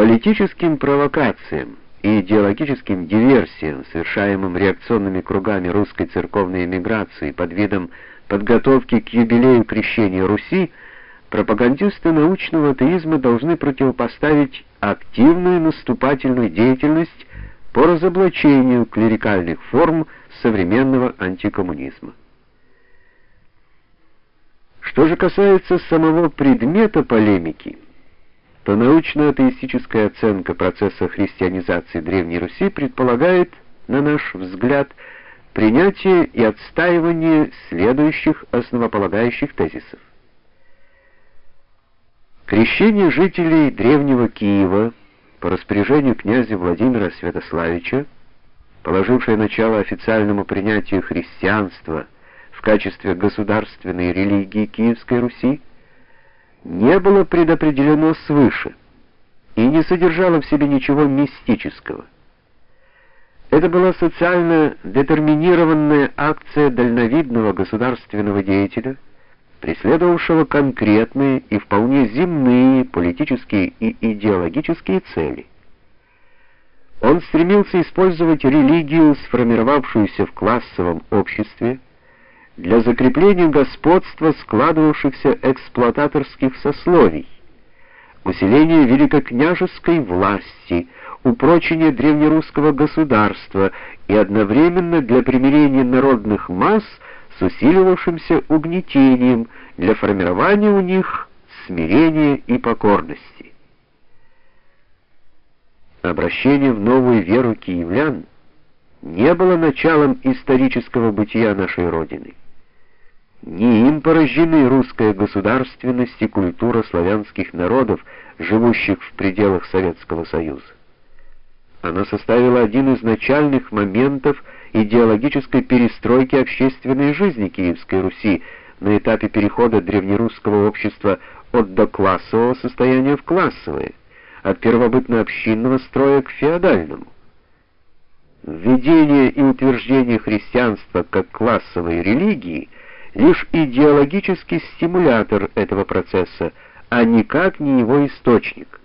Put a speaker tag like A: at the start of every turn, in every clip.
A: Политическим провокациям и идеологическим диверсиям, совершаемым реакционными кругами русской церковной эмиграции под видом подготовки к юбилею крещения Руси, пропагандисты научного атеизма должны противопоставить активную наступательную деятельность по разоблачению клерикальных форм современного антикоммунизма. Что же касается самого предмета полемики, то научно-атеистическая оценка процесса христианизации Древней Руси предполагает, на наш взгляд, принятие и отстаивание следующих основополагающих тезисов. Крещение жителей древнего Киева по распоряжению князя Владимира Святославича, положившее начало официальному принятию христианства в качестве государственной религии Киевской Руси, не было предопределено свыше и не содержало в себе ничего мистического. Это была социально детерминированная акция дальновидного государственного деятеля, преследовавшего конкретные и вполне земные политические и идеологические цели. Он стремился использовать религию, сформировавшуюся в классовом обществе, для закрепления господства складывавшихся эксплуататорских сословий, усиления великокняжеской власти, упрочения древнерусского государства и одновременно для примирения народных масс с усиливавшимся угнетением, для формирования у них смирения и покорности. Обращение в новую веру киевлян не было началом исторического бытия нашей Родины. Не им порождены русская государственность и культура славянских народов, живущих в пределах Советского Союза. Она составила один из начальных моментов идеологической перестройки общественной жизни Киевской Руси на этапе перехода древнерусского общества от доклассового состояния в классовое, от первобытно-общинного строя к феодальному. Введение и утверждение христианства как классовой религии лишь идеологический стимулятор этого процесса, а никак не его источник.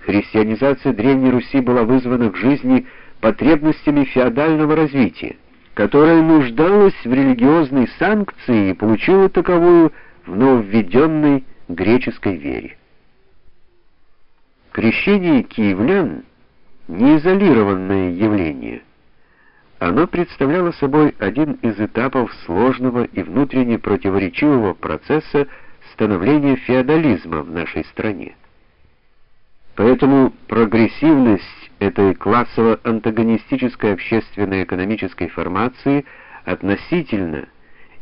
A: Христианизация Древней Руси была вызвана к жизни потребностями феодального развития, которое нуждалось в религиозной санкции и получило таковую в нововведенной греческой вере. Крещение киевлян не изолированное явление. Оно представляло собой один из этапов сложного и внутренне противоречивого процесса становления феодализма в нашей стране. Поэтому прогрессивность этой классово-антагонистической общественно-экономической формации относительно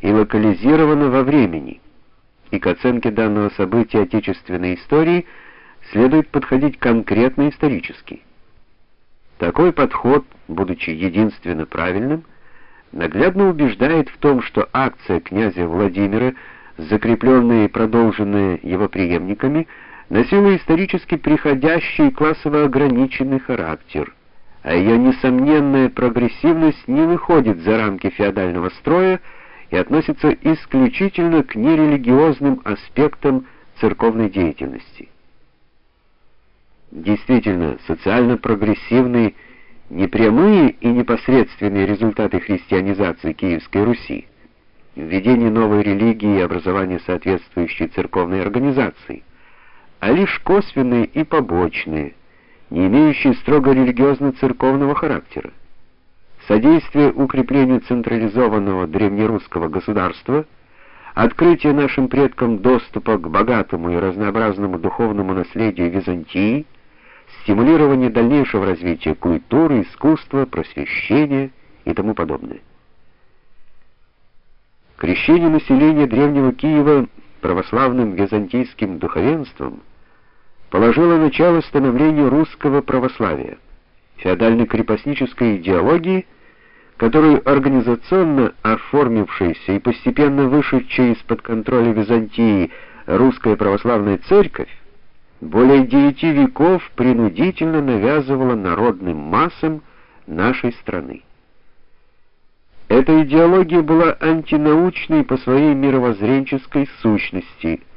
A: и локализирована во времени, и к оценке данного события отечественной истории следует подходить конкретно исторически. Такой подход, будучи единственно правильным, наглядно убеждает в том, что акция князя Владимира, закрепленная и продолженная его преемниками, носила исторически приходящий классово ограниченный характер, а ее несомненная прогрессивность не выходит за рамки феодального строя и относится исключительно к нерелигиозным аспектам церковной деятельности. Действительно, социально-прогрессивные непрямые и непосредственные результаты христианизации Киевской Руси, введение новой религии и образование соответствующей церковной организации – а лишь косвенные и побочные, не имеющие строго религиозно-церковного характера. Содействие укреплению централизованного древнерусского государства, открытие нашим предкам доступа к богатому и разнообразному духовному наследию Византии, стимулирование дальнейшего развития культуры, искусства, просвещения и тому подобное. Крещение населения древнего Киева православным византийским духовенством положило начало становлению русского православия, феодально-крепостнической идеологии, которую организационно оформившаяся и постепенно вышедшая из-под контроля Византии русская православная церковь более девяти веков принудительно навязывала народным массам нашей страны. Эта идеология была антинаучной по своей мировоззренческой сущности –